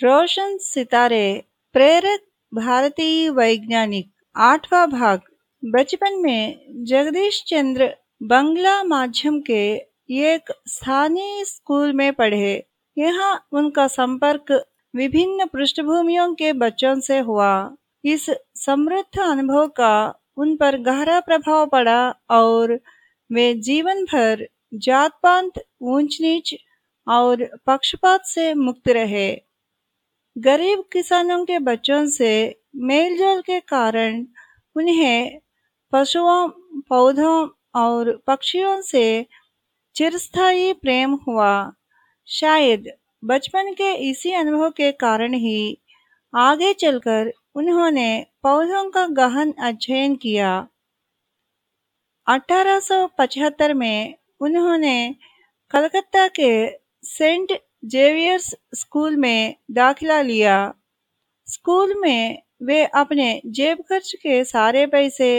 रोशन सितारे प्रेरक भारतीय वैज्ञानिक, आठवां भाग, बचपन में जगदीश चंद्र बंगला माध्यम के एक स्थानीय स्कूल में पढ़े। यहाँ उनका संपर्क विभिन्न पृष्ठभूमियों के बच्चों से हुआ। इस समृद्ध अनुभव का उन पर गहरा प्रभाव पड़ा और वे जीवन भर जात पात ऊंच नीच और पक्षपात से मुक्त रहे। गरीब किसानों के बच्चों से मेलजोल के कारण उन्हें पशुओं, पौधों और पक्षियों से चिरस्थायी प्रेम हुआ। शायद बचपन के इसी अनुभव के कारण ही आगे चलकर उन्होंने पौधों का गहन अध्ययन किया। 1875 में उन्होंने कलकत्ता के सेंट जेवियर्स स्कूल में दाखिला लिया। स्कूल में वे अपने जेब खर्च के सारे पैसे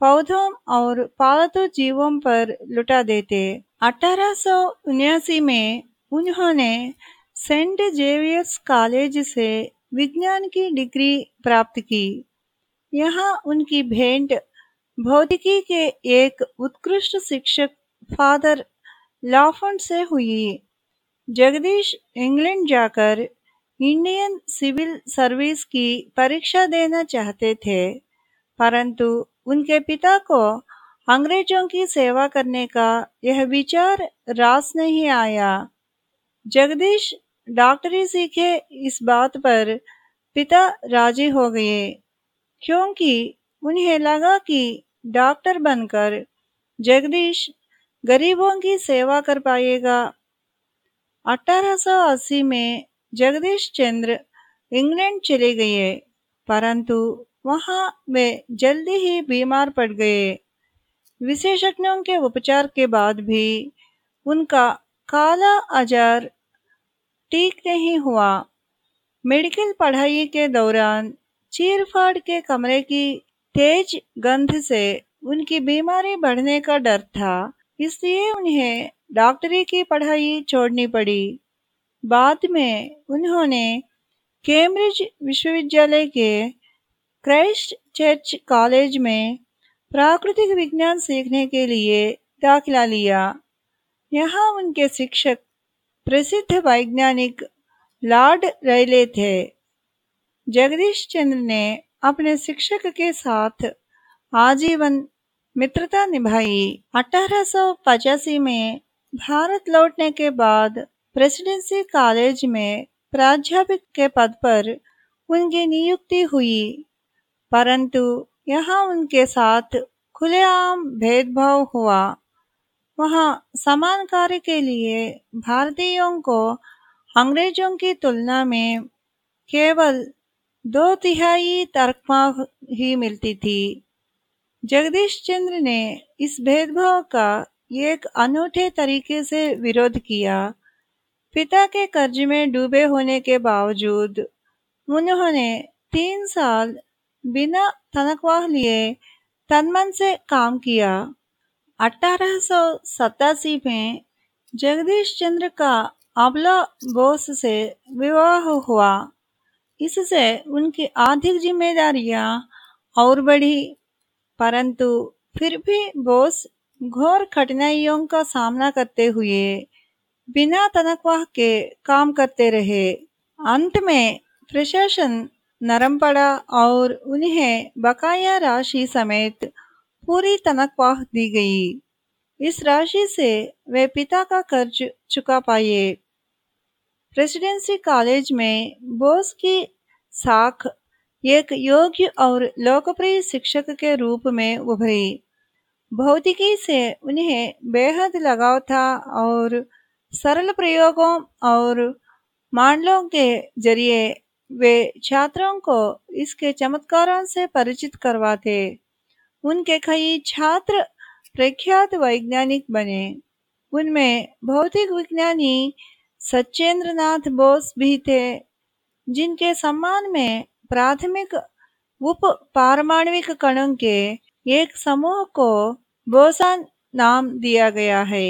पौधों और पालतू जीवों पर लुटा देते। अठारह में उन्होंने सेंट जेवियर्स कॉलेज से विज्ञान की डिग्री प्राप्त की। यहाँ उनकी भेंट भौतिकी के एक उत्कृष्ट शिक्षक फादर लॉफन से हुई। जगदीश इंग्लैंड जाकर इंडियन सिविल सर्विस की परीक्षा देना चाहते थे, परंतु उनके पिता को अंग्रेज़ों की सेवा करने का यह विचार रास नहीं आया। जगदीश डॉक्टरी सीखे इस बात पर पिता राज़ी हो गए, क्योंकि उन्हें लगा कि डॉक्टर बनकर जगदीश गरीबों की सेवा कर पाएगा। 1880 में जगदीश चंद्र इंग्लैंड चले गए, परंतु वहाँ वे जल्दी ही बीमार पड़ गए। विशेषज्ञों के उपचार के बाद भी उनका काला आजार ठीक नहीं हुआ। मेडिकल पढ़ाई के दौरान चीरफाड़ के कमरे की तेज गंध से उनकी बीमारी बढ़ने का डर था, इसलिए उन्हें डॉक्टरी की पढ़ाई छोड़नी पड़ी। बाद में उन्होंने कैम्ब्रिज विश्वविद्यालय के क्राइस्ट चर्च कॉलेज में प्राकृतिक विज्ञान सीखने के लिए दाखिला लिया। यहाँ उनके शिक्षक प्रसिद्ध वैज्ञानिक लॉर्ड रैले थे। जगदीश चंद्र ने अपने शिक्षक के साथ आजीवन मित्रता निभाई। अठारह में भारत लौटने के बाद प्रेसिडेंसी कॉलेज में प्राध्यापक के पद पर उनकी नियुक्ति हुई। परंतु यहाँ उनके साथ खुलेआम भेदभाव हुआ। वहाँ समान कार्य के लिए भारतीयों को अंग्रेज़ों की तुलना में केवल दो तिहाई तनख्वाह ही मिलती थी। जगदीश चंद्र ने इस भेदभाव का एक अनूठे तरीके से विरोध किया। पिता के कर्ज में डूबे होने के बावजूद उन्होंने तीन साल बिना तनख्वाह लिए तनमन से काम किया। अठारह सौ सतासी में जगदीश चंद्र का अबला बोस से विवाह हुआ। इससे उनकी आर्थिक जिम्मेदारियाँ और बढ़ी, परंतु फिर भी बोस घोर कठिनाइयों का सामना करते हुए, बिना तनख्वाह के काम करते रहे। अंत में प्रशासन नरम पड़ा और उन्हें बकाया राशि समेत पूरी तनख्वाह दी गई। इस राशि से वे पिता का कर्ज चुका पाए। प्रेसिडेंसी कॉलेज में बोस की साख एक योग्य और लोकप्रिय शिक्षक के रूप में उभरी। भौतिकी से उन्हें बेहद लगाव था और सरल प्रयोगों और मॉडलों के ज़रिए वे छात्रों को इसके चमत्कारों से परिचित करवाते। उनके कई छात्र प्रख्यात वैज्ञानिक बने। उनमें भौतिक विज्ञानी सत्येंद्र नाथ बोस भी थे, जिनके सम्मान में प्राथमिक उप पारमाणविक कणों के एक समूह को बोसान नाम दिया गया है।